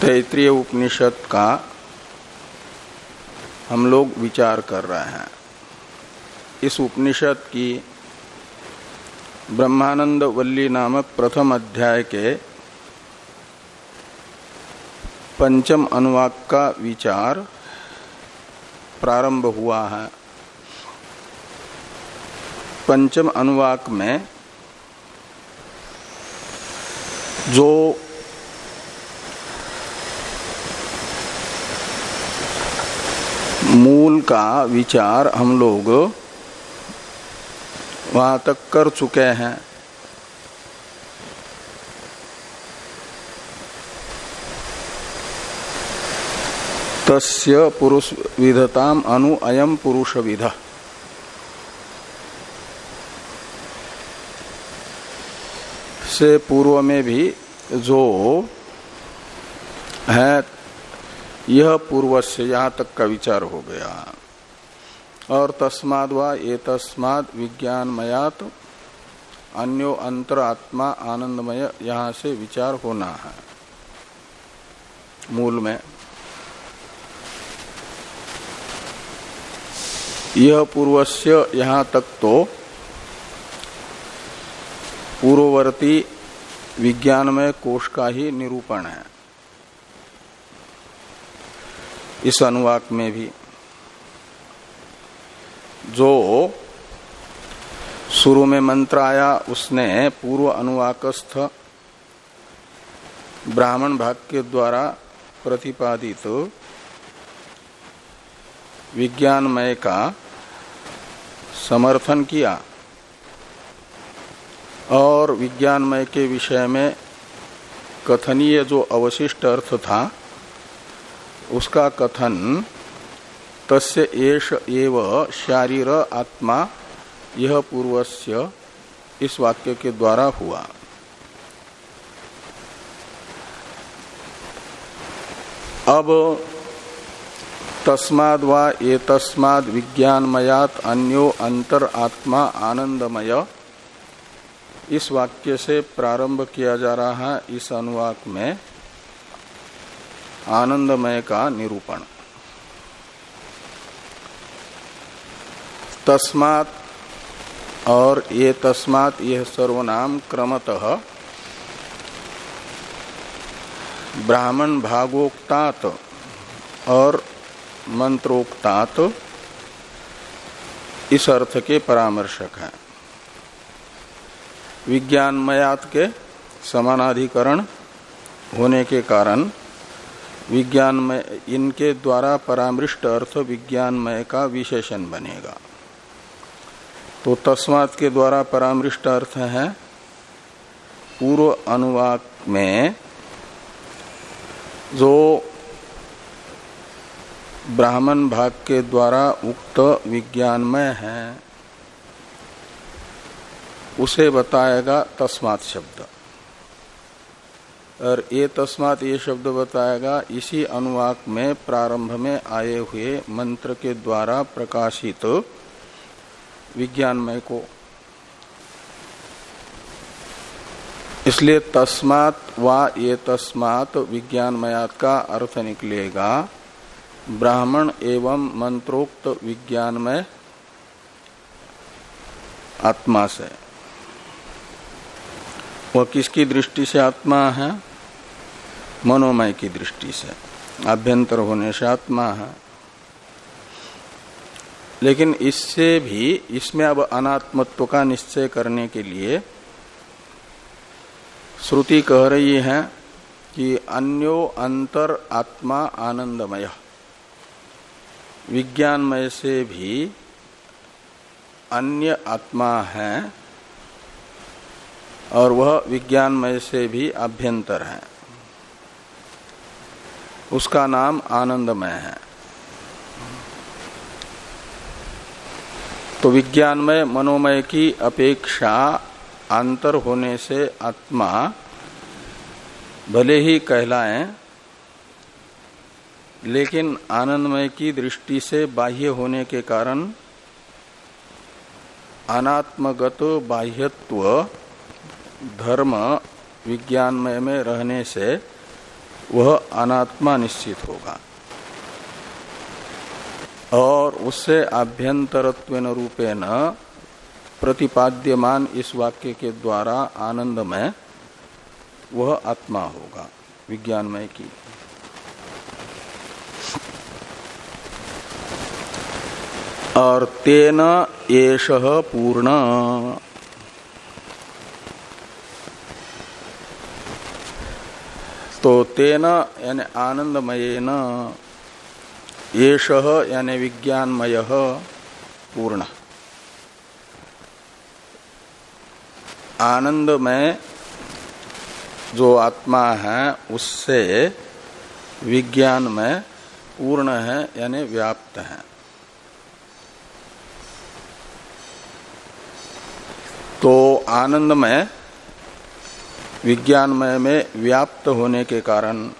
तैतृय उपनिषद का हम लोग विचार कर रहे हैं। इस उपनिषद की ब्रह्मानंद वल्ली नामक प्रथम अध्याय के पंचम अनुवाक का विचार प्रारंभ हुआ है। पंचम अनुवाक में जो मूल का विचार हम लोग वहाँ तक कर चुके हैं। तस्य पुरुष विधताम अनु अयम पुरुष विध। से पूर्व में भी जो है यह पूर्व से यहाँ तक का विचार हो गया। और तस्माद ये तस्माद विज्ञानमयात अन्यो अंतर आत्मा आनंदमय यहाँ से विचार होना है। मूल में। यह पूर्वस्य यहाँ तक तो पूर्ववर्ती विज्ञानमय कोष का ही निरूपण है। इस अनुवाक में भी। जो शुरू में मंत्र आया, उसने पूर्व अनुवाकस्थ ब्राह्मण भाग के द्वारा प्रतिपादित विज्ञानमय का समर्थन किया और विज्ञानमय के विषय में कथनीय जो अवशिष्ट अर्थ था उसका कथन, तस्य एष एव शारीर आत्मा, यह पूर्वस्य इस वाक्य के द्वारा हुआ। अब तस्माद वा ये तस्माद विज्ञानमयात अन्यो अंतर आत्मा आनंदमय। इस वाक्य से प्रारंभ किया जा रहा है इस अनुवाक में। आनंदमय का निरूपण। तस्मात और ये तस्मात यह सर्वनाम क्रमतः ब्राह्मण भागोक्तात और मंत्रोक्तात इस अर्थ के परामर्शक हैं। विज्ञानमयात के समानाधिकरण होने के कारण विज्ञानमय, इनके द्वारा परामृष्ट अर्थ विज्ञानमय का विशेषण बनेगा। तो तस्मात के द्वारा परामृष्ट अर्थ है, पूर्व अनुवाक में जो ब्राह्मण भाग के द्वारा उक्त विज्ञानमय है, उसे बताएगा तस्मात शब्द। और ये तस्मात ये शब्द बताएगा, इसी अनुवाक में प्रारंभ में आए हुए मंत्र के द्वारा प्रकाशित विज्ञानमय को। इसलिए तस्मात वा ये तस्मात विज्ञानमयात का अर्थ निकलेगा, ब्राह्मण एवं मंत्रोक्त विज्ञानमय आत्मा से। वह किसकी दृष्टि से आत्मा है? मनोमय की दृष्टि से। आभ्यंतर होने से आत्मा है। लेकिन इससे भी, इसमें अब अनात्मत्व का निश्चय करने के लिए श्रुति कह रही है कि अन्यो अंतर आत्मा आनंदमय। विज्ञानमय से भी अन्य आत्मा है और वह विज्ञानमय से भी अभ्यंतर है। उसका नाम आनंदमय है। तो विज्ञानमय मनोमय की अपेक्षा अंतर होने से आत्मा भले ही कहलाए, लेकिन आनंदमय की दृष्टि से बाह्य होने के कारण अनात्मगत बाह्यत्व धर्म विज्ञानमय में रहने से वह अनात्मा निश्चित होगा। और उससे आभ्यंतरत्व रूपे न प्रतिपाद्यमान इस वाक्य के द्वारा आनंदमय वह आत्मा होगा, विज्ञानमय की। और तेन एष पूर्ण। तो तेन यानी आनंदमय न यानी विज्ञानमय पूर्ण। आनंदमय जो आत्मा है, उससे विज्ञान में पूर्ण है, यानी व्याप्त है। तो आनंदमय विज्ञानमय में व्याप्त होने के कारण।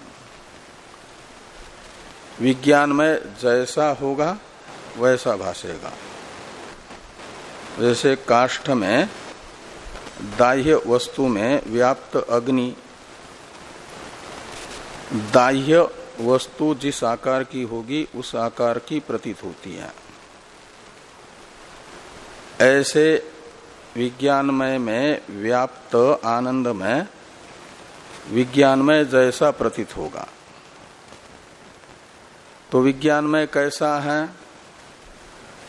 विज्ञानमय जैसा होगा, वैसा भाषेगा जैसे काष्ठ में दाह्य वस्तु में व्याप्त अग्नि, दाह्य वस्तु जिस आकार की होगी, उस आकार की प्रतीत होती है। ऐसे विज्ञानमय में व्याप्त आनंदमय, विज्ञानमय जैसा प्रतीत होगा। तो विज्ञानमय कैसा है?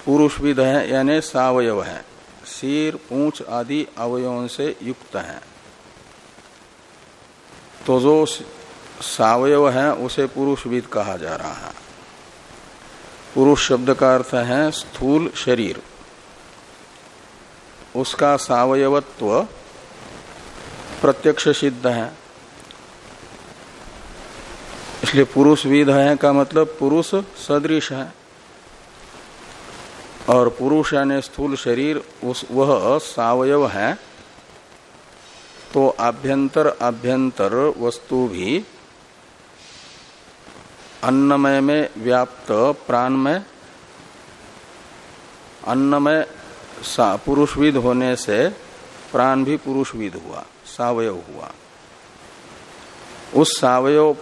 पुरुष विध है, यानी सावयव है। सिर पूछ आदि अवयवों से युक्त है। तो जो सावयव है, उसे पुरुष विद कहा जा रहा है। पुरुष शब्द का अर्थ है स्थूल शरीर। उसका सावयवत्व प्रत्यक्ष सिद्ध है। इसलिए पुरुष विध है का मतलब पुरुष सदृश है। और पुरुष यानी स्थूल शरीर, उस, वह सावयव है। तो आभ्यंतर आभ्यंतर वस्तु भी अन्नमय में व्याप्त, प्राणमय, अन्नमय पुरुषविद होने से प्राण भी पुरुषविद हुआ, सावयव हुआ। उस सावयव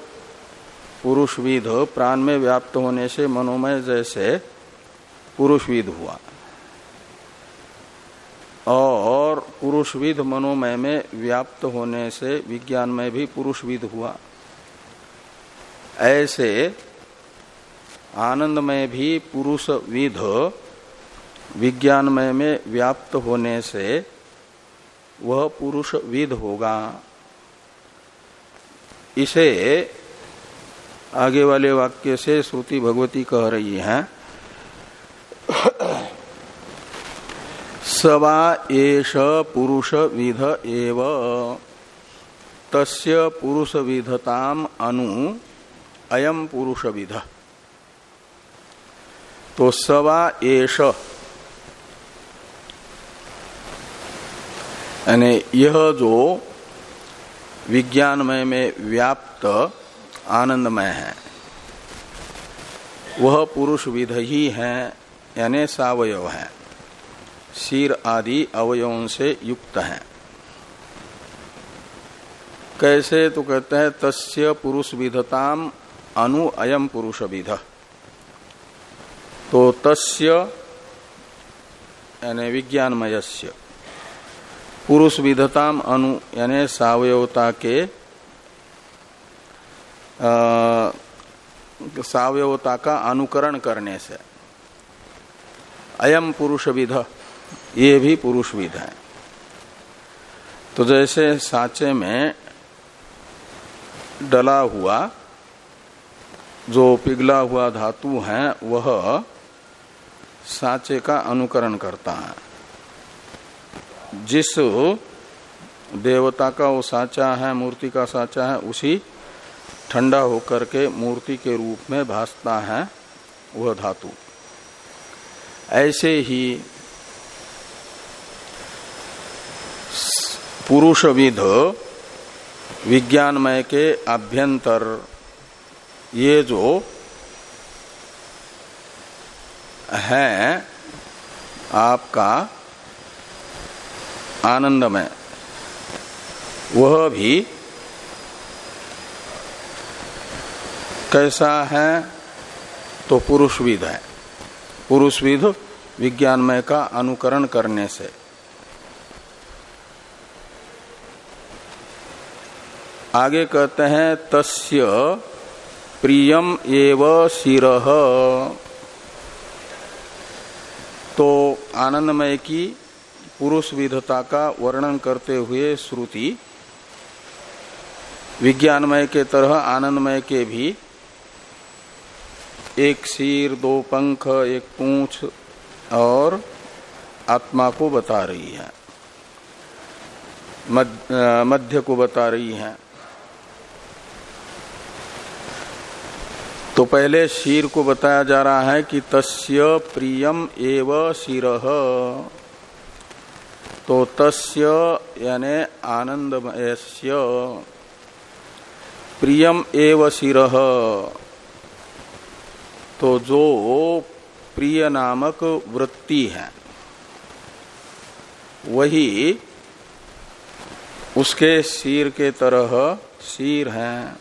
पुरुषविद प्राण में व्याप्त होने से, मनोमय जैसे पुरुषविद हुआ। और पुरुषविद मनोमय में व्याप्त होने से विज्ञान में भी पुरुषविद हुआ। ऐसे आनंद में भी पुरुष विध विज्ञानमय में व्याप्त होने से वह पुरुष विद होगा। इसे आगे वाले वाक्य से श्रुति भगवती कह रही है। सवा एष पुरुष विध एव। तस्य पुरुष विधताम अनु अयम पुरुष विध। तो सवा एष यानी यह जो विज्ञानमय में व्याप्त आनंदमय है, वह पुरुष विध ही है यानी सावयव है। शीर आदि अवयवों से युक्त है। कैसे तो कहते हैं, तस्य पुरुष विधताम अनु अयम पुरुष विध। तो तस्य, यानी विज्ञानमयस्य। पुरुष विधताम अनु, यानी सावयवता के सावयवता का अनुकरण करने से। अयम पुरुष विध ये भी पुरुष विध है। तो जैसे साचे में डला हुआ, जो पिघला हुआ धातु है, वह साचे का अनुकरण करता है। जिस देवता का वो साचा है, मूर्ति का साचा है, उसी ठंडा होकर के मूर्ति के रूप में भासता है वह धातु। ऐसे ही पुरुष विध विज्ञानमय के अभ्यंतर ये जो है, आपका आनंदमय। वह भी कैसा है तो पुरुषविद है। पुरुषविद विज्ञानमय का अनुकरण करने से। आगे कहते हैं, तस्य प्रियम एव शिर। तो आनंदमय की पुरुष विधता का वर्णन करते हुए श्रुति, विज्ञानमय के तरह आनंदमय के भी, एक सिर, दो पंख, एक पूंछ और आत्मा को बता रही है। मध्य को बता रही है। तो पहले शीर को बताया जा रहा है कि तस्य प्रियम एव शिर तो तस्य, यानी आनंदमयस्य प्रियम एव शिर तो जो प्रिय नामक वृत्ति है, वही उसके शीर के तरह शीर है।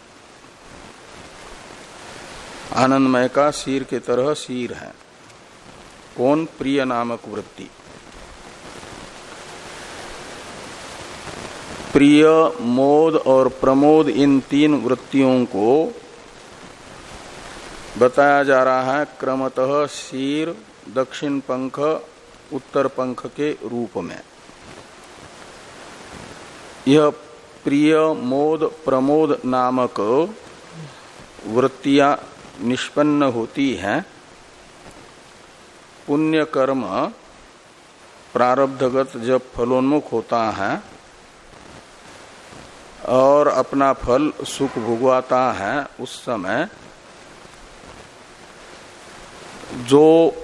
आनंदमय का शीर के तरह शीर है। कौन प्रिय नामक वृत्ति? प्रिय, मोद और प्रमोद इन तीन वृत्तियों को बताया जा रहा है। क्रमतः शीर, दक्षिण पंख, उत्तर पंख के रूप में। यह प्रिय, मोद, प्रमोद नामक वृत्तियाँ निष्पन्न होती है। पुण्य कर्म प्रारब्धगत जब फलोन्मुख होता है और अपना फल सुख भुगवाता है उस समय, जो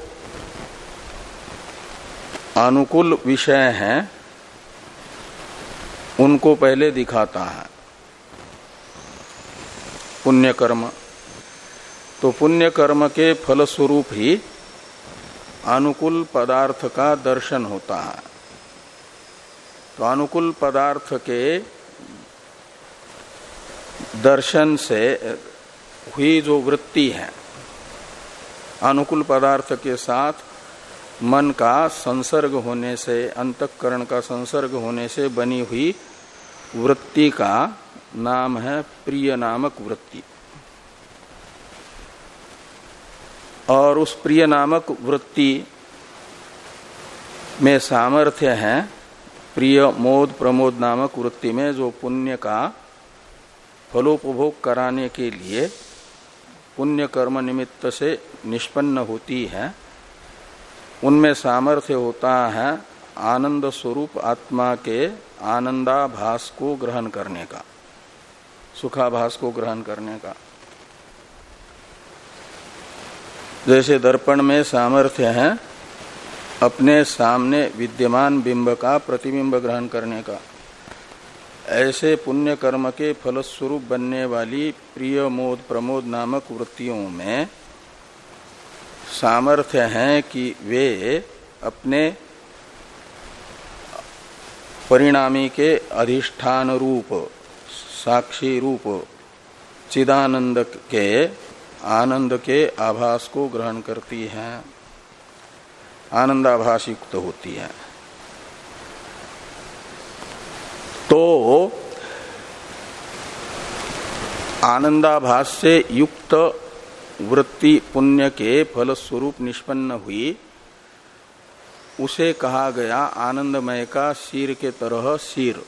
अनुकूल विषय हैं, उनको पहले दिखाता है। पुण्य कर्म तो पुण्य कर्म के फल स्वरूप ही अनुकूल पदार्थ का दर्शन होता है। तो अनुकूल पदार्थ के दर्शन से हुई जो वृत्ति है, अनुकूल पदार्थ के साथ मन का संसर्ग होने से, अंतकरण का संसर्ग होने से बनी हुई वृत्ति का नाम है प्रिय नामक वृत्ति। और उस प्रिय नामक वृत्ति में सामर्थ्य है प्रिय मोद प्रमोद नामक वृत्ति में जो पुण्य का फलोपभोग कराने के लिए पुण्य कर्म निमित्त से निष्पन्न होती है। उनमें सामर्थ्य होता है आनंद स्वरूप आत्मा के आनंदाभास को ग्रहण करने का सुखाभास को ग्रहण करने का। जैसे दर्पण में सामर्थ्य है, अपने सामने विद्यमान बिंब का प्रतिबिंब ग्रहण करने का। ऐसे पुण्य कर्म के फलस्वरूप बनने वाली प्रिय मोद प्रमोद नामक वृत्तियों में सामर्थ्य है कि वे अपने परिणामी के अधिष्ठान रूप, साक्षी रूप, चिदानंद के आनंद के आभास को ग्रहण करती हैं। आनंदाभास युक्त होती है। तो आनंदाभास से युक्त वृत्ति पुण्य के फल स्वरूप निष्पन्न हुई। उसे कहा गया आनंदमय का शीर के तरह शीर।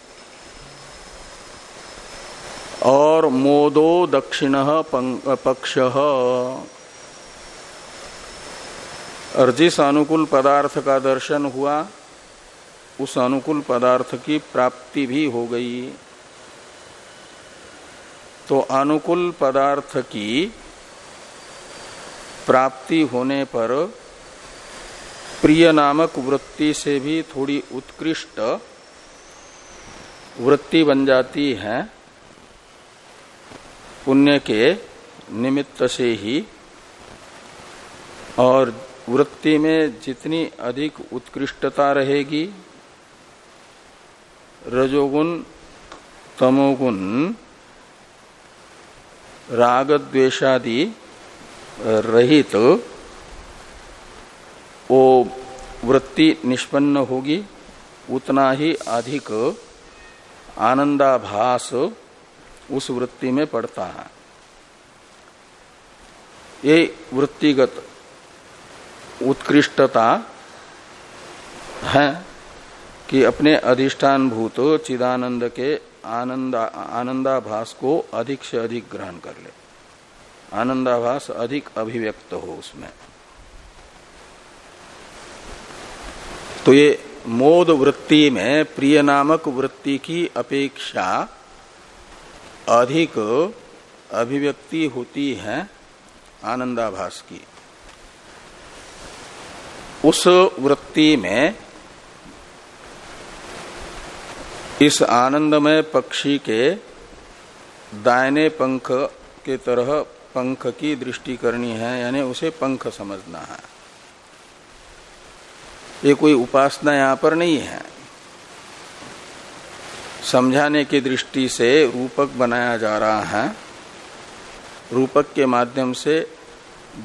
और मोदो दक्षिण पक्ष। और जिस अनुकूल पदार्थ का दर्शन हुआ। उस अनुकूल पदार्थ की प्राप्ति भी हो गई। तो अनुकूल पदार्थ की प्राप्ति होने पर प्रिय नामक वृत्ति से भी थोड़ी उत्कृष्ट वृत्ति बन जाती है। पुण्य के निमित्त से ही और वृत्ति में जितनी अधिक उत्कृष्टता रहेगी रजोगुण, तमोगुण राग द्वेषादि रहित वो वृत्ति निष्पन्न होगी, उतना ही अधिक आनंदाभास उस वृत्ति में पड़ता है। ये वृत्तिगत उत्कृष्टता है। कि अपने अधिष्ठान भूत चिदानंद के आनंद, आनंदाभास को अधिक से अधिक ग्रहण कर ले। आनंदाभास अधिक अभिव्यक्त हो उसमें। तो ये मोद वृत्ति में प्रिय नामक वृत्ति की अपेक्षा अधिक अभिव्यक्ति होती है आनंदाभास की। उस वृत्ति में इस आनंदमय पक्षी के दायने पंख के तरह पंख की दृष्टि करनी है, यानी उसे पंख समझना है। ये कोई उपासना यहाँ पर नहीं है। समझाने की दृष्टि से रूपक बनाया जा रहा है। रूपक के माध्यम से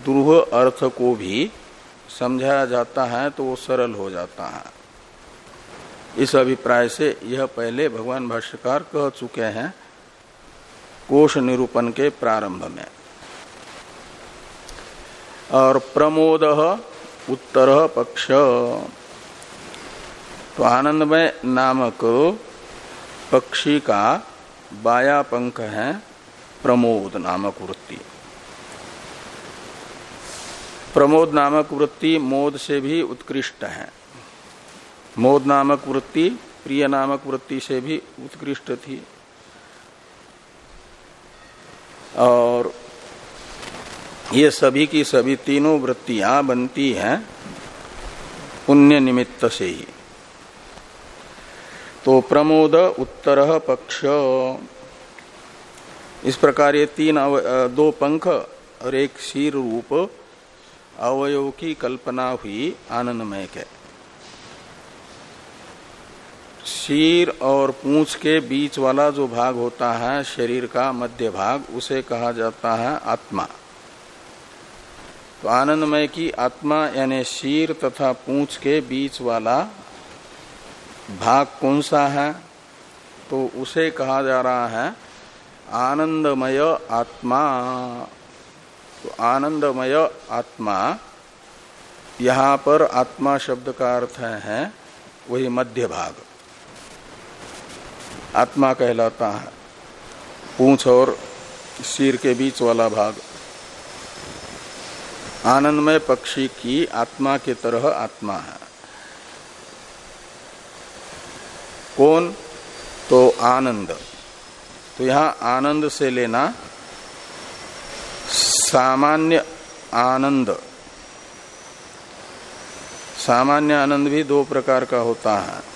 दुरूह अर्थ को भी समझाया जाता है तो वो सरल हो जाता है। इस अभिप्राय से यह पहले भगवान भाष्यकार कह चुके हैं कोष निरूपण के प्रारंभ में। और प्रमोद उत्तर पक्ष। तो आनंदमय नामक पक्षी का बाया पंख है प्रमोद नामक वृत्ति। प्रमोद नामक वृत्ति मोद से भी उत्कृष्ट है। मोद नामक वृत्ति प्रिय नामक वृत्ति से भी उत्कृष्ट थी। और ये सभी की सभी तीनों वृत्तियाँ बनती हैं पुण्य निमित्त से ही। तो प्रमोद उत्तर पक्ष। इस प्रकार ये तीन दो पंख और एक शीर रूप अवयव की कल्पना हुई आनंदमय के। शीर और पूंछ के बीच वाला जो भाग होता है, शरीर का मध्य भाग, उसे कहा जाता है आत्मा। तो आनंदमय की आत्मा यानी शीर तथा पूंछ के बीच वाला भाग कौन सा है? तो उसे कहा जा रहा है आनंदमय आत्मा। तो आनंदमय आत्मा, यहाँ पर आत्मा शब्द का अर्थ है वही मध्य भाग। आत्मा कहलाता है। पूछ और सिर के बीच वाला भाग। आनंदमय पक्षी की आत्मा के तरह आत्मा है। कौन? तो आनंद। तो यहाँ आनंद से लेना सामान्य आनंद। सामान्य आनंद भी दो प्रकार का होता है।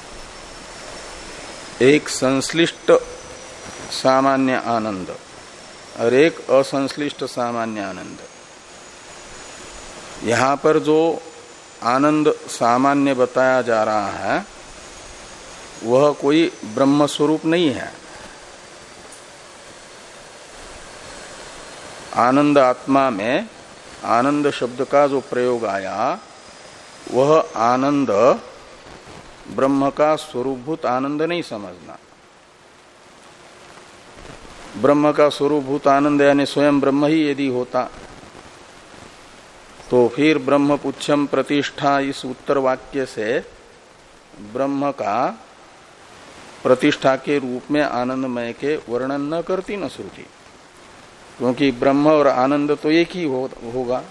एक संश्लिष्ट सामान्य आनंद और एक असंश्लिष्ट सामान्य आनंद। यहाँ पर जो आनंद सामान्य बताया जा रहा है, वह कोई ब्रह्म स्वरूप नहीं है। आनंद आत्मा में आनंद शब्द का जो प्रयोग आया, वह आनंद ब्रह्म का स्वरूपभूत आनंद नहीं समझना। ब्रह्म का स्वरूपभूत आनंद यानी स्वयं ब्रह्म ही यदि होता तो फिर ब्रह्म पुच्छम प्रतिष्ठा इस उत्तर वाक्य से ब्रह्म का प्रतिष्ठा के रूप में आनंदमय के वर्णन न करती न श्रुति। क्योंकि ब्रह्म और आनंद तो एक ही हो, होगा।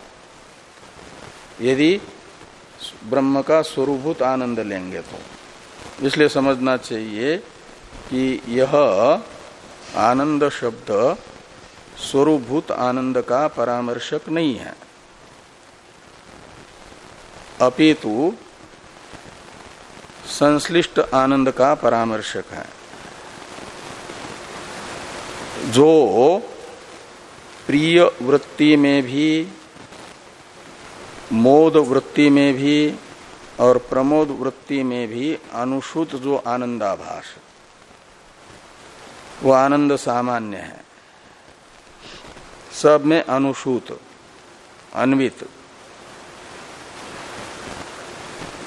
यदि ब्रह्म का स्वरूभूत आनंद लेंगे तो। इसलिए समझना चाहिए कि यह आनंद शब्द स्वरूभूत आनंद का परामर्शक नहीं है। अपितु संश्लिष्ट आनंद का परामर्शक है। जो प्रिय वृत्ति में भी मोद वृत्ति में भी और प्रमोद वृत्ति में भी अनुसूत जो आनंदाभास। वो आनंद सामान्य है। सब में अनुसूत, अन्वित।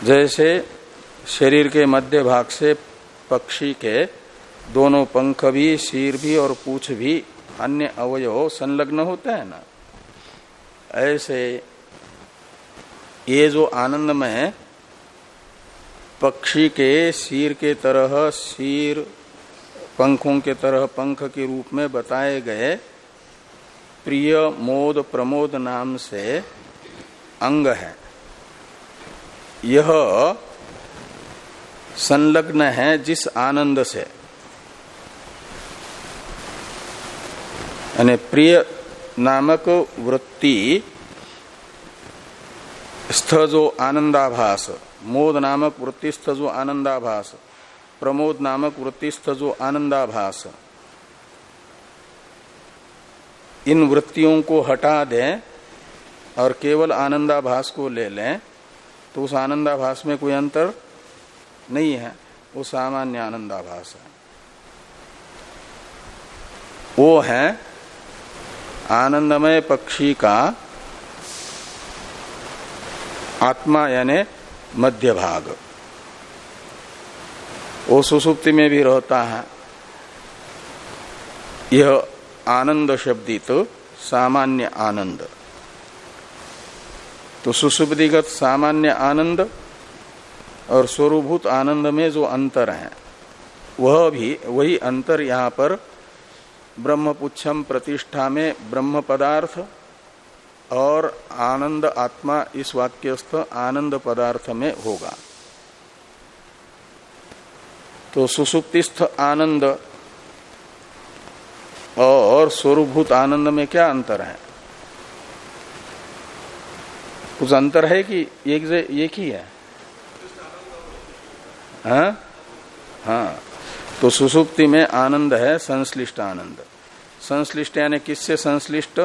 जैसे शरीर के मध्य भाग से पक्षी के दोनों पंख भी शीर भी और पूछ भी अन्य अवयव संलग्न होते है ना। ऐसे ये जो आनंद में पक्षी के सिर के तरह, सिर पंखों के तरह, पंख के रूप में बताए गए प्रिय मोद प्रमोद नाम से अंग है। यह संलग्न है जिस आनंद से। यानी प्रिय नामक वृत्ति स्थ जो आनंदाभास। मोद नामक वृत्तिस्थ जो आनंदाभास। प्रमोद नामक वृत्तिस्थ जो आनंदाभास। इन वृत्तियों को हटा दें और केवल आनंदाभास को ले लें तो उस आनंदाभास में कोई अंतर नहीं है। वो सामान्य आनंदाभास है। वो है आनंदमय पक्षी का आत्मा यानी मध्य भाग वो सुसुप्ति में भी रहता है। यह आनंद शब्दित सामान्य आनंद। तो सुसुप्तिगत सामान्य आनंद और स्वरूभूत आनंद में जो अंतर है, वह भी वही अंतर यहाँ पर ब्रह्मपुच्छम प्रतिष्ठा में ब्रह्म पदार्थ और आनंद आत्मा इस वाक्यस्थ आनंद पदार्थ में होगा। तो सुसुप्तिस्थ आनंद और स्वरूभूत आनंद में क्या अंतर है? कुछ अंतर है कि एक एक ही है? हाँ? हाँ। तो सुसुप्ति में आनंद है, संश्लिष्ट आनंद। संश्लिष्ट यानी किससे संश्लिष्ट?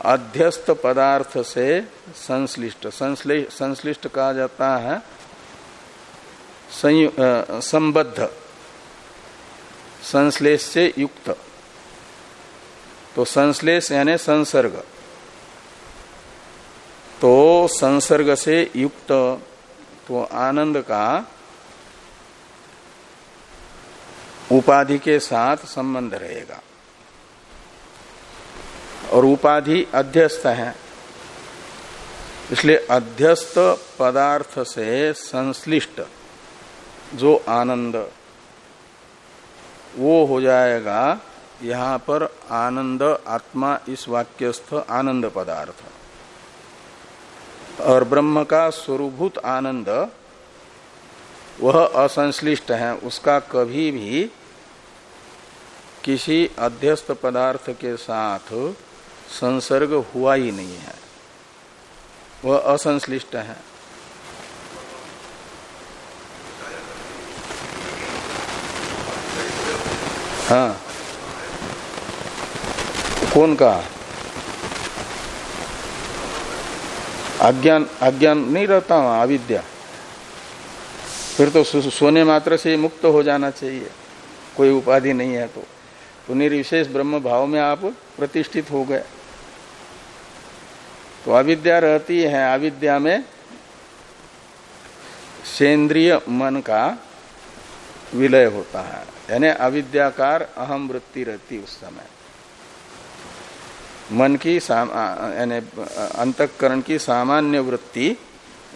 अध्यस्त पदार्थ से संश्लिष्ट। संश्लिष्ट कहा जाता है। संबद्ध। संश्लेष से युक्त। तो संश्लेष यानी संसर्ग। तो संसर्ग से युक्त तो आनंद का उपाधि के साथ संबंध रहेगा। और उपाधि अध्यस्त है। इसलिए अध्यस्त पदार्थ से संश्लिष्ट जो आनंद, वो हो जाएगा यहाँ पर आनंद आत्मा इस वाक्यस्थ आनंद पदार्थ। और ब्रह्म का स्वरूभूत आनंद, वह असंश्लिष्ट है। उसका कभी भी किसी अध्यस्त पदार्थ के साथ संसर्ग हुआ ही नहीं है। वह असंश्लिष्ट है। हाँ। कौन का? अज्ञान अज्ञान नहीं रहता वहाँ, अविद्या। फिर तो सोने मात्र से मुक्त हो जाना चाहिए। कोई उपाधि नहीं है तो। तो निर्विशेष ब्रह्म भाव में आप प्रतिष्ठित हो गए। तो अविद्या रहती है अविद्या में सेंद्रिय मन का विलय होता है। यानी अविद्याकार अहम वृत्ति रहती उस समय। मन की यानी अंतकरण की सामान्य वृत्ति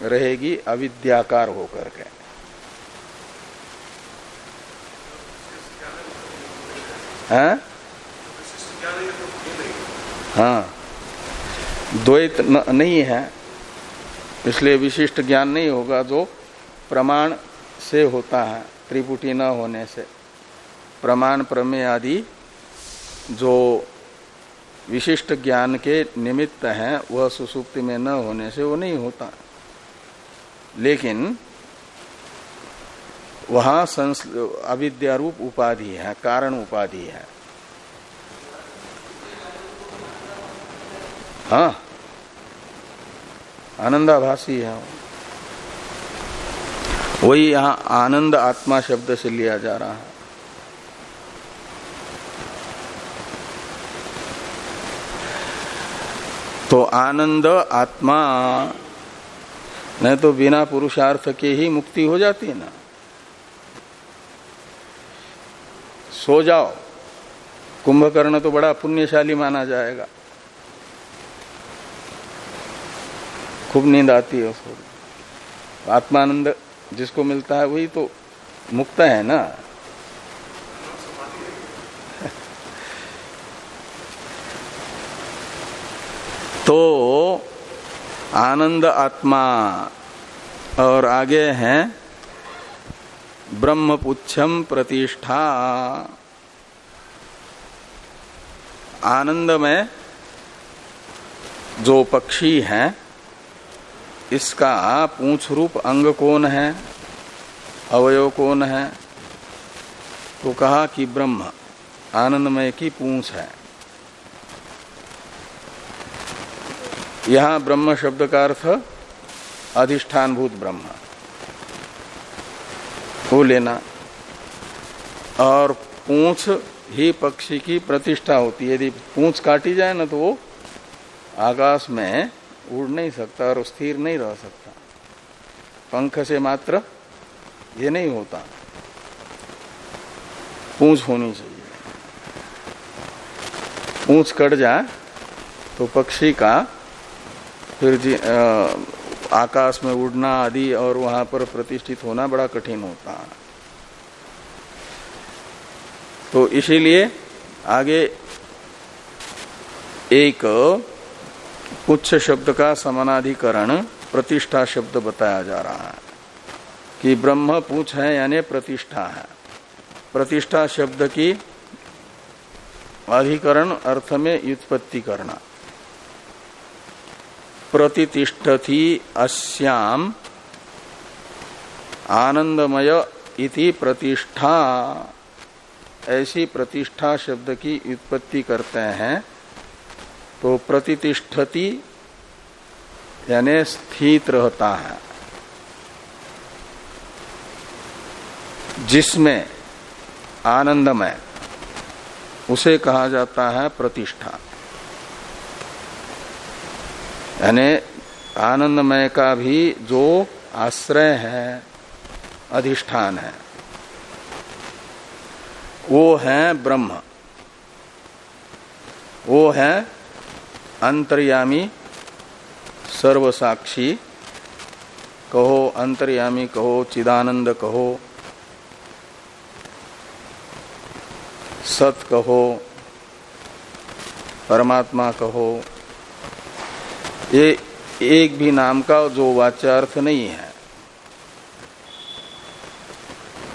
रहेगी अविद्याकार होकर के। हाँ। द्वैत नहीं है, इसलिए विशिष्ट ज्ञान नहीं होगा जो प्रमाण से होता है, त्रिपुटी न होने से। प्रमाण प्रमेय आदि जो विशिष्ट ज्ञान के निमित्त हैं, वह सुसुप्ति में न होने से वो नहीं होता। लेकिन वहाँ वहाँ अविद्यारूप उपाधि है, कारण उपाधि है। हाँ? आनंदाभासी है वही यहाँ आनंद आत्मा शब्द से लिया जा रहा है। तो आनंद आत्मा, नहीं तो बिना पुरुषार्थ के ही मुक्ति हो जाती है ना। सो जाओ। कुंभकर्ण तो बड़ा पुण्यशाली माना जाएगा। खूब नींद आती है उसको। आत्मानंद जिसको मिलता है, वही तो मुक्त है ना? तो आनंद आत्मा और आगे हैं, ब्रह्मपुच्छम प्रतिष्ठा। आनंद में जो पक्षी है इसका पूछ रूप अंग कौन है? अवयव कौन है? तो कहा कि ब्रह्म, आनंदमय की पूछ है। यहाँ ब्रह्म शब्द का अर्थ अधिष्ठान भूत ब्रह्म। वो लेना। और पूछ ही पक्षी की प्रतिष्ठा होती है। यदि पूछ काटी जाए ना तो वो आकाश में उड़ नहीं सकता और स्थिर नहीं रह सकता। पंख से मात्र ये नहीं होता। पूछ होनी चाहिए। पूछ कट जाए तो पक्षी का फिर जी आ, आकाश में उड़ना आदि और वहाँ पर प्रतिष्ठित होना बड़ा कठिन होता है। तो इसीलिए आगे एक पुच्छ शब्द का समानाधिकरण प्रतिष्ठा शब्द बताया जा रहा है कि ब्रह्म पूछ है यानी प्रतिष्ठा है। प्रतिष्ठा शब्द की अधिकरण अर्थ में व्युत्पत्ति करना। प्रतिष्ठती अस्याम आनंदमय इति प्रतिष्ठा। ऐसी प्रतिष्ठा शब्द की उत्पत्ति करते हैं। तो प्रतिष्ठती यानी स्थित रहता है। जिसमें आनंदमय, उसे कहा जाता है प्रतिष्ठा। यानी आनंदमय का भी जो आश्रय है, अधिष्ठान है, वो है ब्रह्म। वो है अंतर्यामी सर्वसाक्षी, कहो अंतर्यामी, कहो चिदानंद, कहो सत, कहो परमात्मा, कहो ये एक भी नाम का जो वाच्यार्थ नहीं है।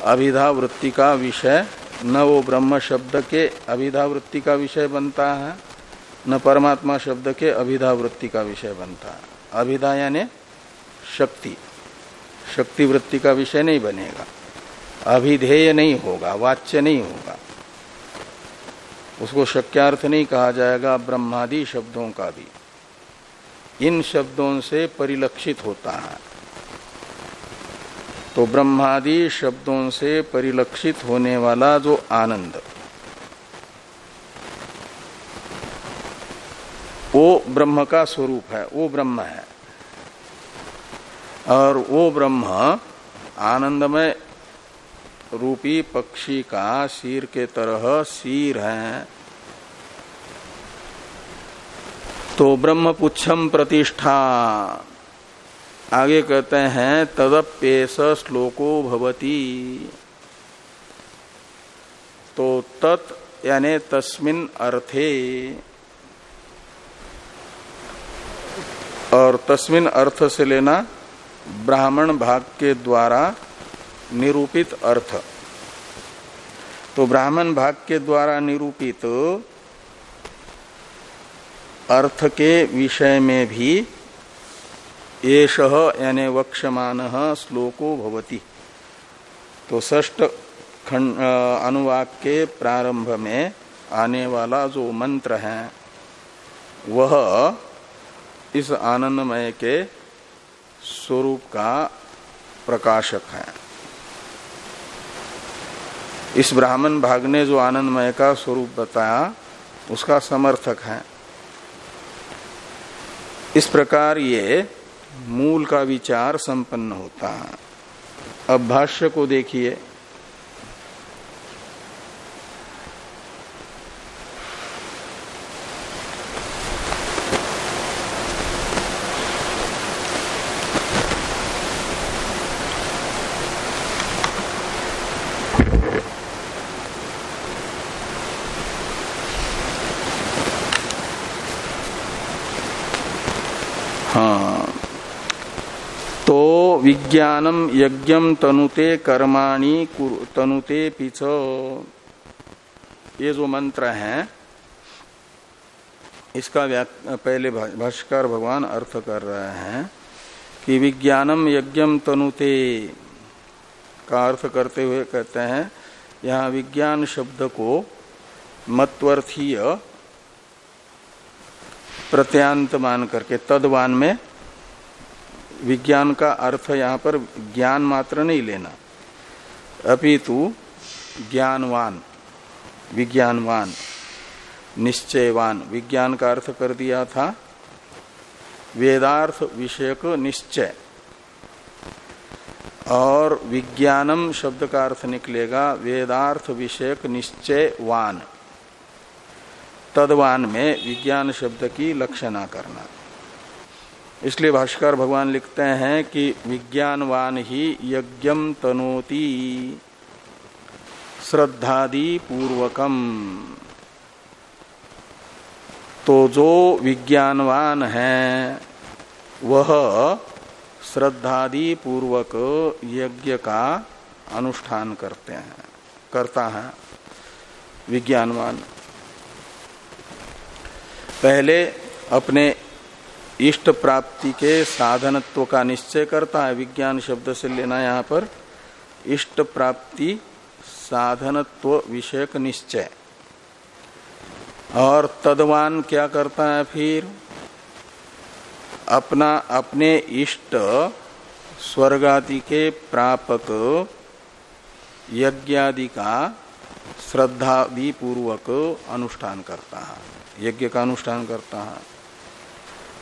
अभिधा वृत्ति का विषय न वो ब्रह्म शब्द के अभिधा वृत्ति का विषय बनता है। न परमात्मा शब्द के अभिधा वृत्ति का विषय बनता। है अभिधा यानी शक्ति। शक्ति वृत्ति का विषय नहीं बनेगा। अभिधेय नहीं होगा, वाच्य नहीं होगा। उसको शक्यार्थ नहीं कहा जाएगा, ब्रह्मादि शब्दों का भी। इन शब्दों से परिलक्षित होता है। तो ब्रह्मादि शब्दों से परिलक्षित होने वाला जो आनंद वो ब्रह्म का स्वरूप है, वो ब्रह्म है। और वो ब्रह्म आनंदमय रूपी पक्षी का शीर के तरह शीर है। तो ब्रह्म पुच्छम प्रतिष्ठा। आगे कहते हैं तदप्येस श्लोको भवती। तो तत् यानी तस्मिन अर्थे और तस्मिन अर्थ से लेना ब्राह्मण भाग के द्वारा निरूपित अर्थ। तो ब्राह्मण भाग के द्वारा निरूपित अर्थ के विषय में भी एष यानी वक्षमान श्लोको भवति। तो ष्ट अनुवाक के प्रारंभ में आने वाला जो मंत्र है, वह इस आनंदमय के स्वरूप का प्रकाशक है। इस ब्राह्मण भाग ने जो आनंदमय का स्वरूप बताया, उसका समर्थक है। इस प्रकार ये मूल का विचार संपन्न होता है। अब भाष्य को देखिए। विज्ञानम यज्ञम तनुते कर्माणि तनुते पिछ ये जो मंत्र है, इसका पहले भाष्कर भगवान अर्थ कर रहे हैं कि विज्ञानम यज्ञम तनुते का अर्थ करते हुए कहते हैं, यहाँ विज्ञान शब्द को मत्वर्थीय प्रत्यांत मान करके, तदवान में विज्ञान का अर्थ यहाँ पर ज्ञान मात्र नहीं लेना। अपितु ज्ञानवान, विज्ञानवान, निश्चयवान। विज्ञान का अर्थ कर दिया था, वेदार्थ विषयक निश्चय। और विज्ञानम शब्द का अर्थ निकलेगा, वेदार्थ विषयक निश्चयवान। तदवान में विज्ञान शब्द की लक्षणा करना। इसलिए भाष्कर भगवान लिखते हैं कि विज्ञानवान ही यज्ञम तनोति। श्रद्धादि पूर्वकम। तो जो विज्ञानवान है, वह श्रद्धादि पूर्वक यज्ञ का अनुष्ठान करते हैं, करता है विज्ञानवान। पहले अपने इष्ट प्राप्ति के साधनत्व का निश्चय करता है विज्ञान शब्द से लेना यहाँ पर। इष्ट प्राप्ति, साधनत्व विषयक निश्चय। और तदवान क्या करता है फिर? अपना, अपने इष्ट स्वर्गादि के प्रापक यज्ञादि का श्रद्धादि पूर्वक अनुष्ठान करता है। यज्ञ का अनुष्ठान करता है।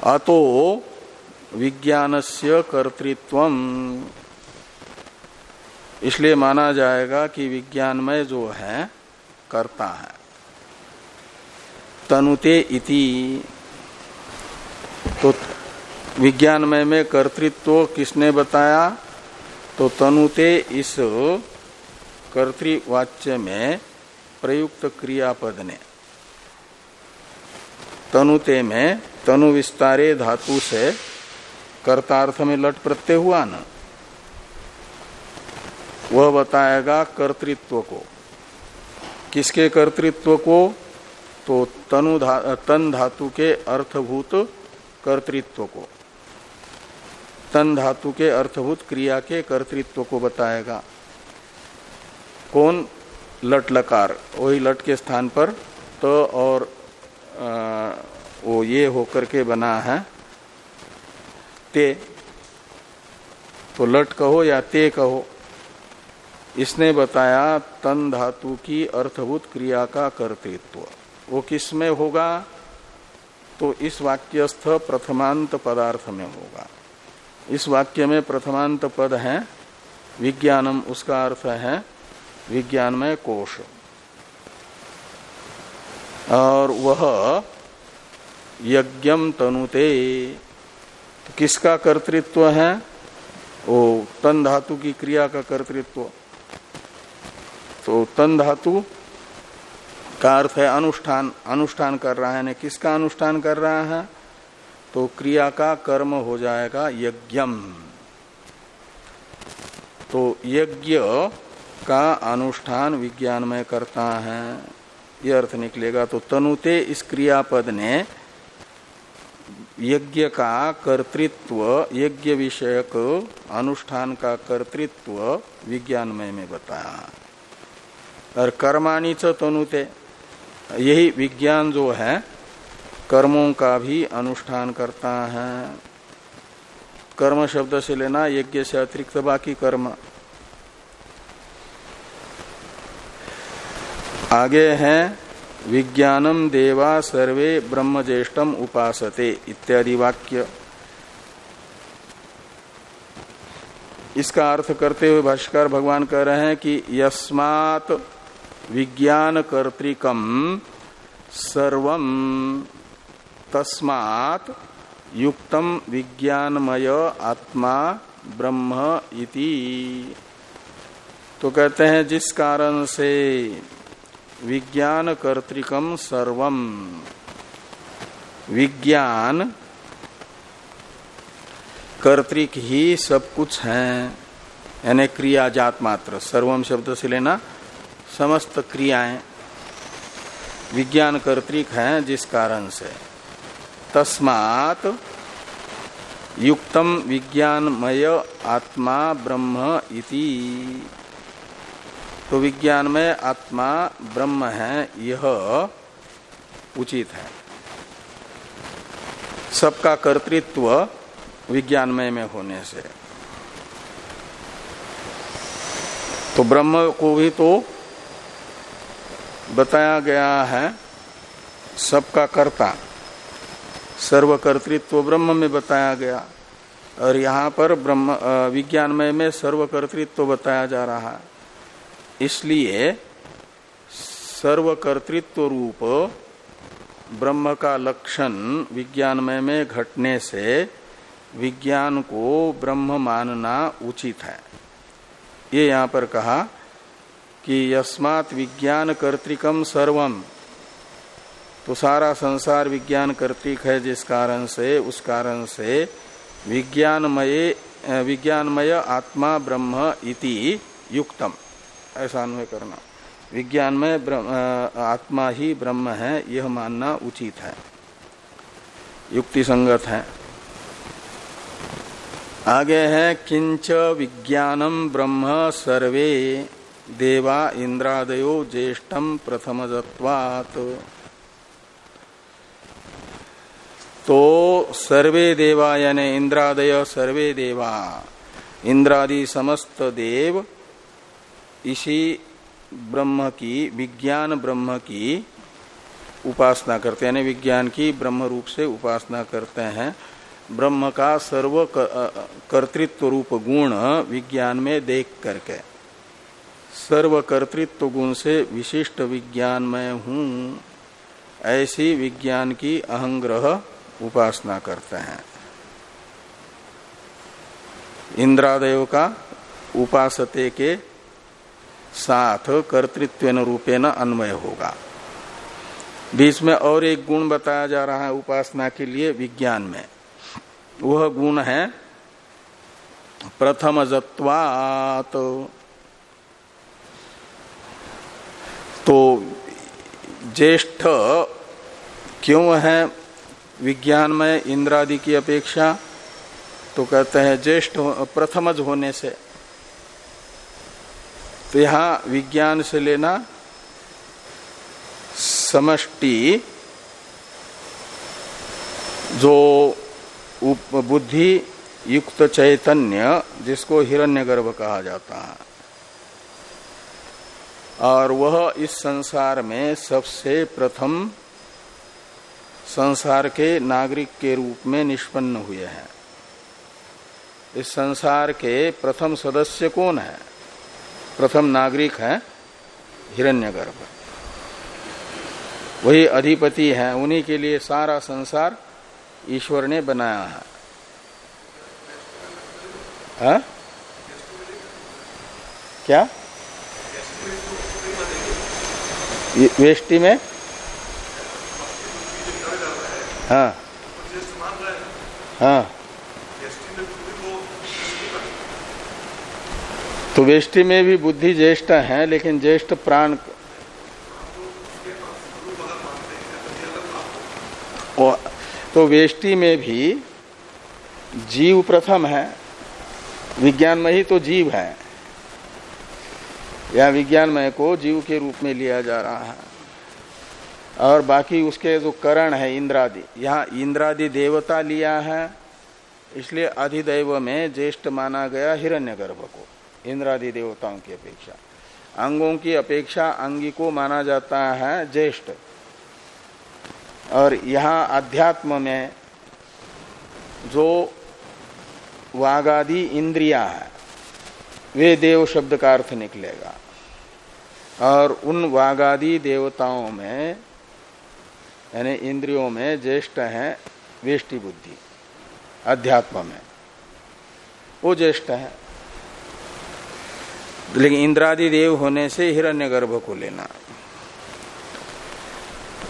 अतो विज्ञान से कर्तृत्व इसलिए माना जाएगा कि विज्ञानमय जो है, करता है। तनुते इति। तो विज्ञानमय में कर्तृत्व किसने बताया? तो तनुते इस कर्तृवाच्य में प्रयुक्त क्रियापद ने। तनुते में तनु विस्तारे धातु से कर्तार्थ में लट प्रत्यय हुआ ना। वह बताएगा कर्तृत्व को। किसके कर्तृत्व को? तो तनु धा, तन धातु के अर्थभूत कर्तृत्व को। तन धातु के अर्थभूत क्रिया के कर्तृत्व को बताएगा। कौन? लट लकार। वही लट के स्थान पर त तो और वो ये होकर के बना है। ते तो लट कहो या ते कहो, इसने बताया तन धातु की अर्थभूत क्रिया का कर्तृत्व। वो किसमें होगा? तो इस वाक्यस्थ प्रथमांत पदार्थ में होगा। इस वाक्य में प्रथमांत पद है, विज्ञानम, उसका अर्थ है विज्ञानमय कोश। और वह यज्ञम तनुते तो। किसका कर्तृत्व है? वो तन धातु की क्रिया का कर्तृत्व। तो तन धातु का अर्थ है अनुष्ठान। अनुष्ठान कर रहा है ने किसका अनुष्ठान कर रहा है? तो क्रिया का कर्म हो जाएगा यज्ञम। तो यज्ञ का अनुष्ठान विज्ञान में करता है। यह अर्थ निकलेगा तो तनुते इस क्रियापद ने यज्ञ का कर्तृत्व, यज्ञ विषयक अनुष्ठान का कर्तृत्व विज्ञानमय में बताया। और कर्माणी च तनुते, यही विज्ञान जो है, कर्मों का भी अनुष्ठान करता है। कर्म शब्द से लेना यज्ञ से अतिरिक्त बाकी कर्म। आगे है विज्ञानम देवा सर्वे ब्रह्म ज्येष्ठम उपासते इत्यादि वाक्य। इसका अर्थ करते हुए भाष्कर भगवान कह रहे हैं कि यस्मात विज्ञान कर्तिकम सर्व तस्मात युक्तम विज्ञानमय आत्मा ब्रह्म इति। तो कहते हैं जिस कारण से विज्ञान कर्तिकम सर्वम विज्ञान कर्तिक ही सब कुछ है। यानी क्रिया जात मात्र। सर्वम शब्द से लेना समस्त क्रियाएँ। विज्ञान कर्तिक हैं जिस कारण से। तस्मात युक्तम विज्ञानमय आत्मा ब्रह्म इति। तो विज्ञान में आत्मा ब्रह्म है, यह उचित है। सबका कर्तृत्व विज्ञानमय में होने से। तो ब्रह्म को भी तो बताया गया है, सबका कर्ता, सर्वकर्तृत्व ब्रह्म में बताया गया। और यहाँ पर ब्रह्म विज्ञानमय में सर्वकर्तृत्व बताया जा रहा है। इसलिए सर्वकर्तृत्व रूप ब्रह्म का लक्षण विज्ञानमय में घटने से विज्ञान को ब्रह्म मानना उचित है। ये यहाँ पर कहा कि यस्मात् विज्ञान कर्तिकम सर्वम तो सारा संसार विज्ञान कर्तिक है जिस कारण से, उस कारण से विज्ञानमय विज्ञानमय आत्मा ब्रह्म इति युक्तम। ऐसा अन्वय करना। विज्ञान में आत्मा ही ब्रह्म है, यह मानना उचित है। युक्ति संगत है। आगे है, किंच विज्ञानम ब्रह्म सर्वे देवा इंद्रादयो ज्येष्ठम प्रथमजत्वात्। तो सर्वे देवा यानी इंद्रादय सर्वे देवा। इंद्रादि समस्त देव इसी ब्रह्म की, विज्ञान ब्रह्म की उपासना करते हैं। विज्ञान की ब्रह्म रूप से उपासना करते हैं। ब्रह्म का सर्व कर्तृत्व रूप गुण विज्ञान में देख करके। सर्व कर्तृत्व गुण से विशिष्ट विज्ञान में हूँ। ऐसी विज्ञान की अहंग्रह उपासना करते हैं। इंद्रादेव का उपासते के साथ कर्तृत्व रूपेण अन्वय होगा। बीच में और एक गुण बताया जा रहा है उपासना के लिए विज्ञान में। वह गुण है प्रथम जत्वात। तो ज्येष्ठ क्यों है विज्ञान में इंद्रादि की अपेक्षा? तो कहते हैं ज्येष्ठ प्रथमज होने से। तो यहाँ विज्ञान से लेना समष्टि जो बुद्धि युक्त चैतन्य जिसको हिरण्यगर्भ कहा जाता है। और वह इस संसार में सबसे प्रथम संसार के नागरिक के रूप में निष्पन्न हुए हैं। इस संसार के प्रथम सदस्य कौन है? प्रथम नागरिक है हिरण्यगर्भ। वही अधिपति है, उन्हीं के लिए सारा संसार ईश्वर ने बनाया है। हा? क्या? वेष्टि में? हाँ। हाँ। तो वेष्टि में भी बुद्धि ज्येष्ठ है, लेकिन ज्येष्ठ प्राण तो वेष्टि में भी जीव प्रथम है, विज्ञान में ही तो जीव है। या विज्ञानमय को जीव के रूप में लिया जा रहा है। और बाकी उसके जो करण है, इंद्रादि, यहाँ इंद्रादि देवता लिया है, इसलिए अधिदेव में ज्येष्ठ माना गया हिरण्यगर्भ को। इंद्रादि देवताओं की अपेक्षा। अंगों की अपेक्षा अंगी को माना जाता है ज्येष्ठ। और यहाँ अध्यात्म में जो वागादि इंद्रिया है, वे देव शब्द का अर्थ निकलेगा। और उन वागादि देवताओं में, यानी इंद्रियों में ज्येष्ठ है वेष्टि बुद्धि, अध्यात्म में। वो ज्येष्ठ है। लेकिन इंद्रादि देव होने से हिरण्यगर्भ को लेना।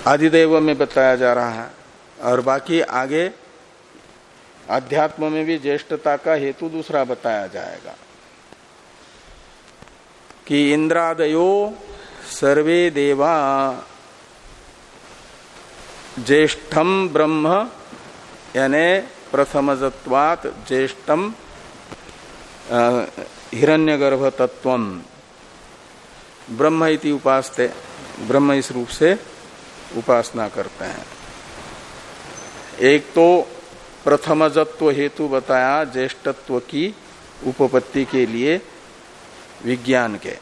आदिदेव में बताया जा रहा है। और बाकी आगे अध्यात्म में भी ज्येष्ठता का हेतु दूसरा बताया जाएगा कि इंद्रादयो सर्वे देवा ज्येष्ठम ब्रह्म यानी प्रथमजत्वात ज्येष्ठम हिरण्यगर्भ तत्व ब्रह्म इति उपासते, ब्रह्म इस रूप से उपासना करते हैं। एक तो प्रथमजत्व हेतु बताया ज्येष्ठत्व की उपपत्ति के लिए विज्ञान के।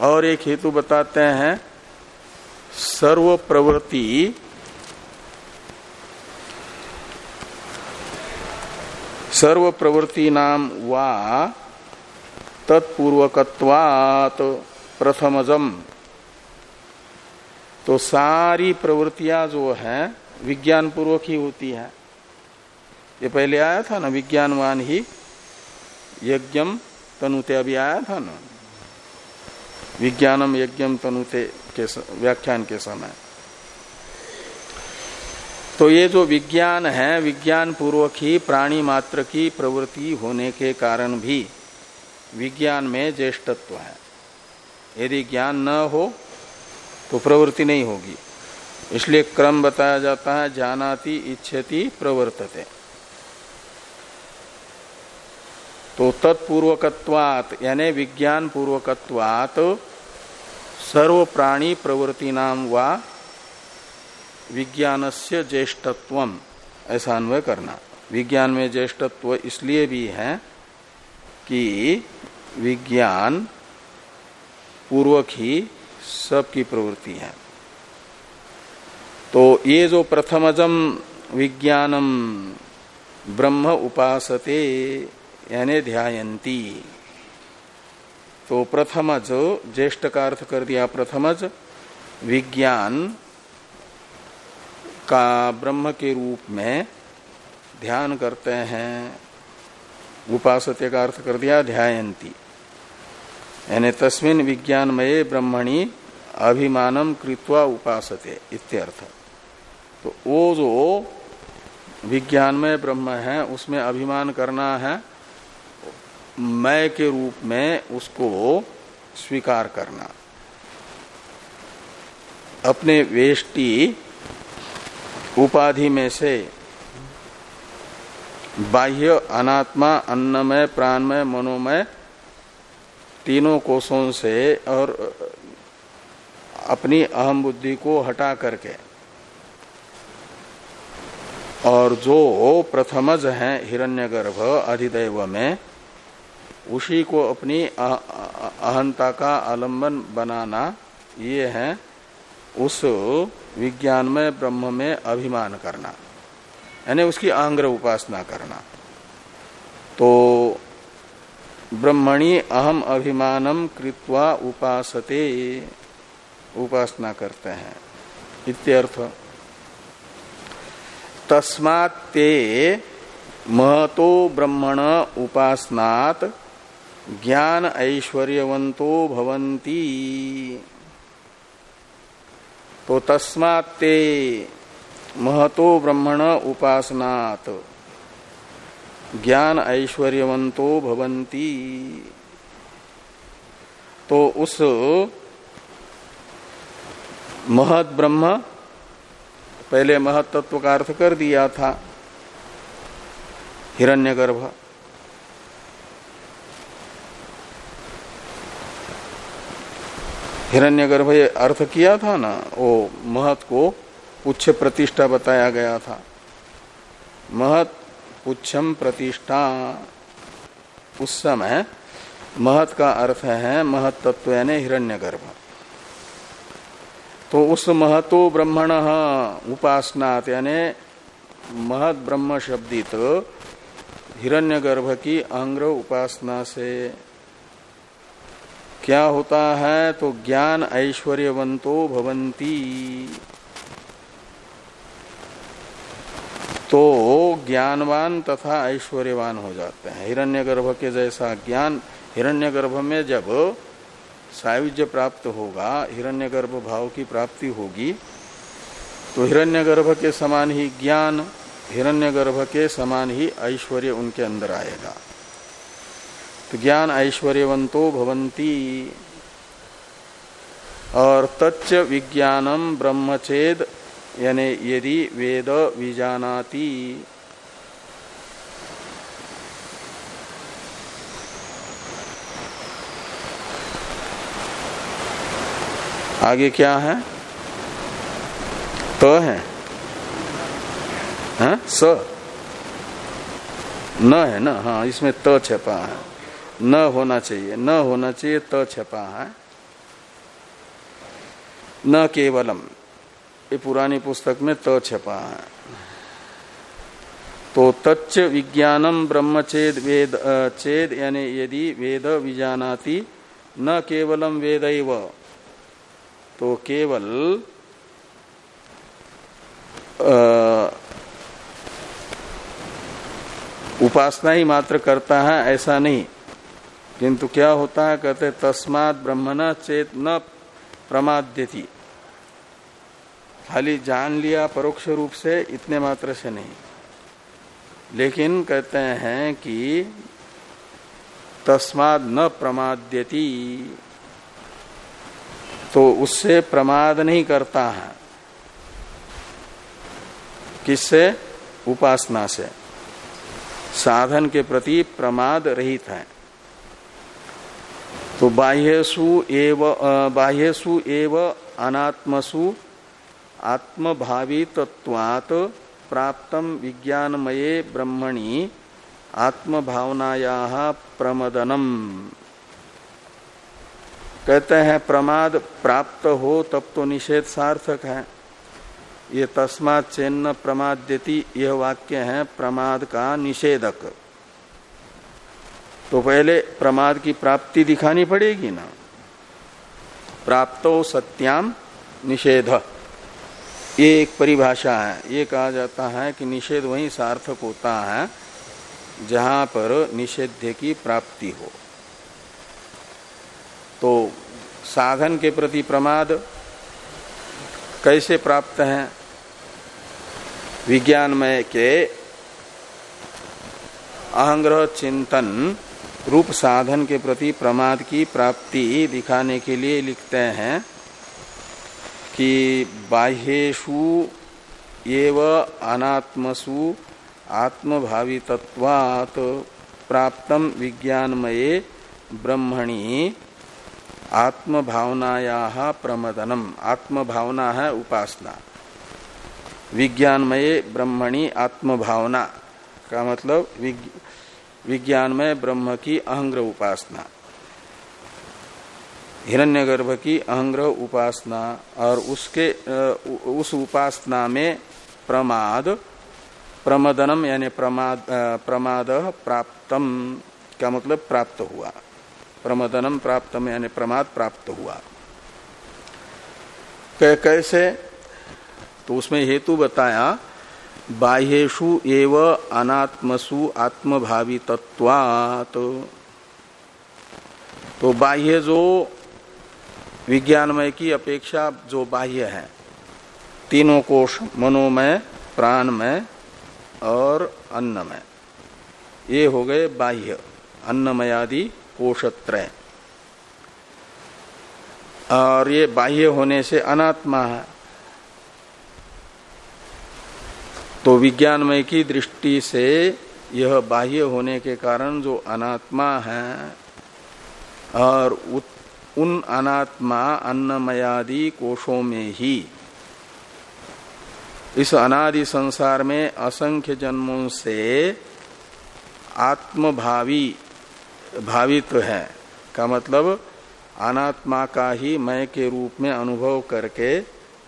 और एक हेतु बताते हैं सर्व प्रवृत्ति सर्व प्रवृत्ति नाम वा तत्पूर्वकत्वात प्रथमजम। तो सारी प्रवृत्तियाँ जो है विज्ञान पूर्वक ही होती है। ये पहले आया था ना, विज्ञानवान ही, यज्ञम तनुते, अभी आया था ना? विज्ञानम यज्ञम तनुते के व्याख्यान के समय। तो ये जो विज्ञान है, विज्ञान पूर्वक ही, प्राणी मात्र की प्रवृत्ति होने के कारण भी विज्ञान में ज्येष्ठत्व है। यदि ज्ञान न हो तो प्रवृत्ति नहीं होगी। इसलिए क्रम बताया जाता है, जानाति इच्छति प्रवर्तते। तो तत्पूर्वकत्वात, यानी विज्ञान पूर्वकत्वात, सर्व प्राणी प्रवृत्ति नाम वा विज्ञान से ज्येष्ठत्व। ऐसा अन्वय करना। विज्ञान में ज्येष्ठत्व इसलिए भी है कि विज्ञान पूर्वक ही सबकी प्रवृत्ति है। तो ये जो प्रथमजम विज्ञानम ब्रह्म उपासते यानी ध्यायंती तो प्रथमज ज्येष्ठ का अर्थ कर दिया प्रथमज, विज्ञान का ब्रह्म के रूप में ध्यान करते हैं। उपासते का अर्थ कर दिया, ध्यायंती। यानी तस्मिन विज्ञानमय ब्रह्मणी अभिमानम कृत्वा उपासते, इत्यर्थ। तो वो जो विज्ञानमय ब्रह्म है, उसमें अभिमान करना है मैं के रूप में उसको स्वीकार करना। अपने वेष्टि उपाधि में से। बाह्य अनात्मा, अन्नमय, प्राणमय, मनोमय तीनों कोषों से और अपनी अहम बुद्धि को हटा करके। और जो प्रथमज है हिरण्यगर्भ अधिदैव में, उसी को अपनी अहंता का आलंबन बनाना ये है उस विज्ञान में, ब्रह्म में अभिमान करना, यानी उसकी आंग्र उपासना करना। तो ब्रह्मणी अहम अभिमानम कृत्वा उपासते, उपासना करते हैं। इत्यर्थ तस्मात्ते महतो ब्रह्मण उपासनात् ज्ञान ऐश्वर्यवंतो भवंती तो तस्मात्ते महतो ब्रह्मण उपासनात्। ज्ञान ऐश्वर्यवंतो भवंती तो उस महत ब्रह्म पहले महत्त्व का अर्थ कर दिया था। हिरण्यगर्भ। हिरण्यगर्भ ये अर्थ किया था ना, वो महत को पुच्छ प्रतिष्ठा बताया गया था। महत पुच्छम प्रतिष्ठा। उस समय महत का अर्थ है महत तत्व यानी हिरण्यगर्भ। तो उस महतो ब्रह्मण उपासनात यानी महत ब्रह्म शब्दित हिरण्यगर्भ की अंग्र उपासना से क्या होता है तो ज्ञान ऐश्वर्यवंतो भवंती। तो ज्ञानवान तथा ऐश्वर्यवान हो जाते हैं। हिरण्यगर्भ के जैसा ज्ञान हिरण्यगर्भ में जब सायुज्य प्राप्त होगा, हिरण्यगर्भ भाव की प्राप्ति होगी तो हिरण्यगर्भ के समान ही ज्ञान, हिरण्यगर्भ के समान ही ऐश्वर्य उनके अंदर आएगा। तो ज्ञान ऐश्वर्यवंतो भवंती और तच्च विज्ञानम ब्रह्मचेद, यानी यदि वेद विजानाति। आगे क्या है? त है। हा? स। न है ना? हाँ इसमें त छपा है। न होना चाहिए। न होना चाहिए त छपा है। न केवलम। ये पुरानी पुस्तक में त छपा है। तो तच्च विज्ञानम ब्रह्म चेद वेद चेद यानी यदि वेद विजानाति, न केवलम वेद तो केवल उपासना ही मात्र करता है, ऐसा नहीं। किंतु क्या होता है? कहते तस्मात ब्रह्मण चेत न प्रमाद्यति। खाली जान लिया परोक्ष रूप से इतने मात्र से नहीं। लेकिन कहते हैं कि तस्माद न प्रमाद्यति। तो उससे प्रमाद नहीं करता है। किससे? उपासना से। साधन के प्रति प्रमाद रहित है। तो बाह्यसु एव बाह्यसु एव अनात्मसु आत्मभावी तत्वात प्राप्त विज्ञानमये ब्रह्मणि आत्मभावनाया प्रमदनम। कहते हैं, प्रमाद प्राप्त हो तब तो निषेध सार्थक है। ये तस्मात चेन्न प्रमाद देती यह वाक्य है, प्रमाद का निषेधक। तो पहले प्रमाद की प्राप्ति दिखानी पड़ेगी ना। प्राप्तो सत्याम निषेध। ये एक परिभाषा है। ये कहा जाता है कि निषेध वही सार्थक होता है, जहाँ पर निषेध की प्राप्ति हो। तो साधन के प्रति प्रमाद कैसे प्राप्त है? विज्ञानमय के अहंग्रह चिंतन रूप साधन के प्रति प्रमाद की प्राप्ति दिखाने के लिए लिखते हैं कि बाह्येशु एव अनात्मसु आत्मभावी तत्वात् प्राप्तम विज्ञानमये ब्रह्मणी आत्मभावनाया प्रमदनम। आत्मभावना है उपासना। विज्ञानमय ब्रह्मणी आत्मभावना का मतलब विज्ञानमय ब्रह्म की अहंग्र उपासना, हिरण्यगर्भ की अहंग्र उपासना और उसके उस उपासना में प्रमाद, प्रमदनम यानी प्रमाद प्रमाद प्राप्तम का मतलब प्राप्त हुआ? प्रमदनम प्राप्तम यानी प्रमाद प्राप्त हुआ। कैसे? तो उसमें हेतु बताया बाह्येशु एव अनात्मसु आत्मभावी तत्वात तो बाह्य जो विज्ञानमय की अपेक्षा जो बाह्य है, तीनों कोष मनोमय, प्राणमय और अन्नमय। ये हो गए बाह्य, अन्नमयादि कोशत्रय। और ये बाह्य होने से अनात्मा है। तो विज्ञानमय की दृष्टि से यह बाह्य होने के कारण जो अनात्मा है और उन अनात्मा अन्नमयादि कोषों में ही, इस अनादि संसार में असंख्य जन्मों से आत्मभावी भावित्व है। का मतलब अनात्मा का ही मय के रूप में अनुभव करके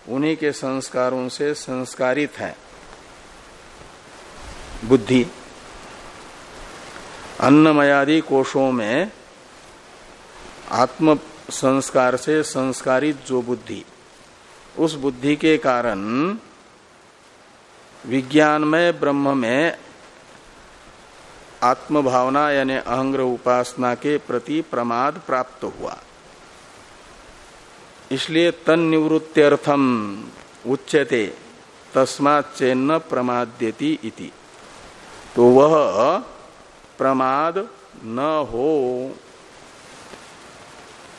उन्हीं के संस्कारों से संस्कारित है। बुद्धि। अन्नमयादि कोषों में आत्म संस्कार से संस्कारित जो बुद्धि, उस बुद्धि के कारण विज्ञानमय ब्रह्म में आत्म भावना यानी अहंग्र उपासना के प्रति प्रमाद प्राप्त हुआ। इसलिए तन निवृत्त्यर्थम उच्यते तस्मात् चेन्न प्रमाद्यति इति। तो वह प्रमाद न हो।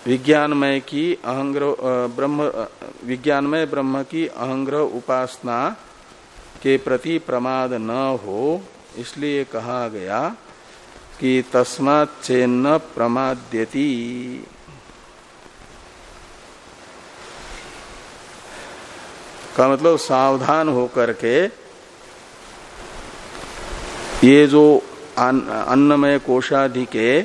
विज्ञानमय की अहंग्र ब्रह्म विज्ञानमय ब्रह्म की अहंग्र उपासना के प्रति प्रमाद न हो, इसलिए कहा गया कि तस्मात् चेन्न प्रमाद्यति। का मतलब सावधान होकर के ये जो अन्नमय कोशाधि के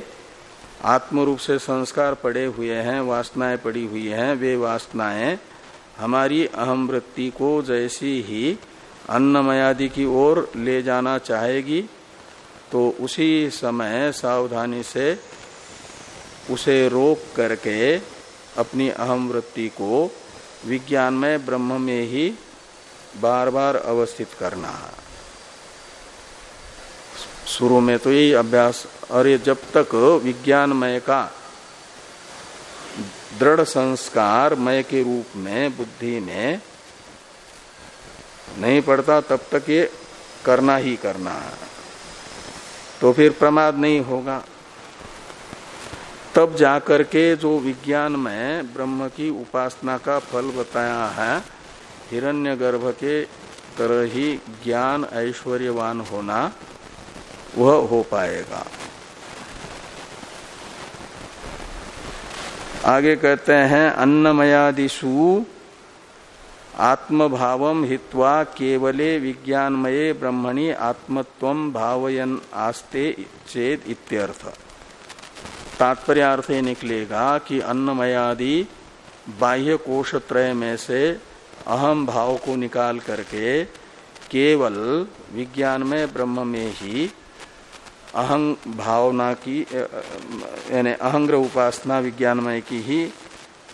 आत्म रूप से संस्कार पड़े हुए हैं, वासनाएँ पड़ी हुई हैं, वे वासनाएँ हमारी अहम वृत्ति को जैसी ही अन्नमयादि की ओर ले जाना चाहेगी तो उसी समय सावधानी से उसे रोक करके अपनी अहम वृत्ति को विज्ञान में ब्रह्म में ही बार बार अवस्थित करना। है शुरू में तो यही अभ्यास और ये जब तक विज्ञानमय का दृढ़ संस्कार मय के रूप में बुद्धि में नहीं पड़ता, तब तक ये करना ही करना है। तो फिर प्रमाद नहीं होगा। तब जाकर के जो विज्ञान में ब्रह्म की उपासना का फल बताया है, हिरण्यगर्भ के तरह ही ज्ञान ऐश्वर्यवान होना वह हो पाएगा। आगे कहते हैं अन्नमयादिशु आत्मभाव हित्वा केवले विज्ञानमये ब्रह्मणि आत्मत्व भावयन आस्ते चेत इत्यर्थ। तात्पर्य अर्थ ये निकलेगा कि अन्नमयादि बाह्य कोश त्रय में से अहम भाव को निकाल करके केवल विज्ञान में ब्रह्म में ही अहंग भावना की यानी अहंग्र उपासना विज्ञानमय की ही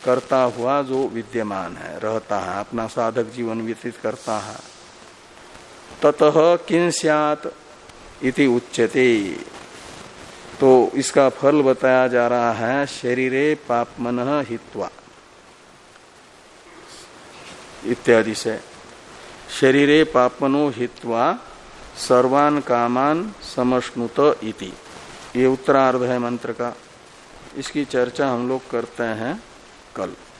करता हुआ जो विद्यमान है, रहता है, अपना साधक जीवन व्यतीत करता है। ततः किन इति उच्यते। तो इसका फल बताया जा रहा है, शरीरे पापमन हित्वा। इत्यादि से। शरीरे पापमनो हित्वा सर्वान कामान समुत इति। ये उत्तरार्ध है मंत्र का। इसकी चर्चा हम लोग करते हैं कल।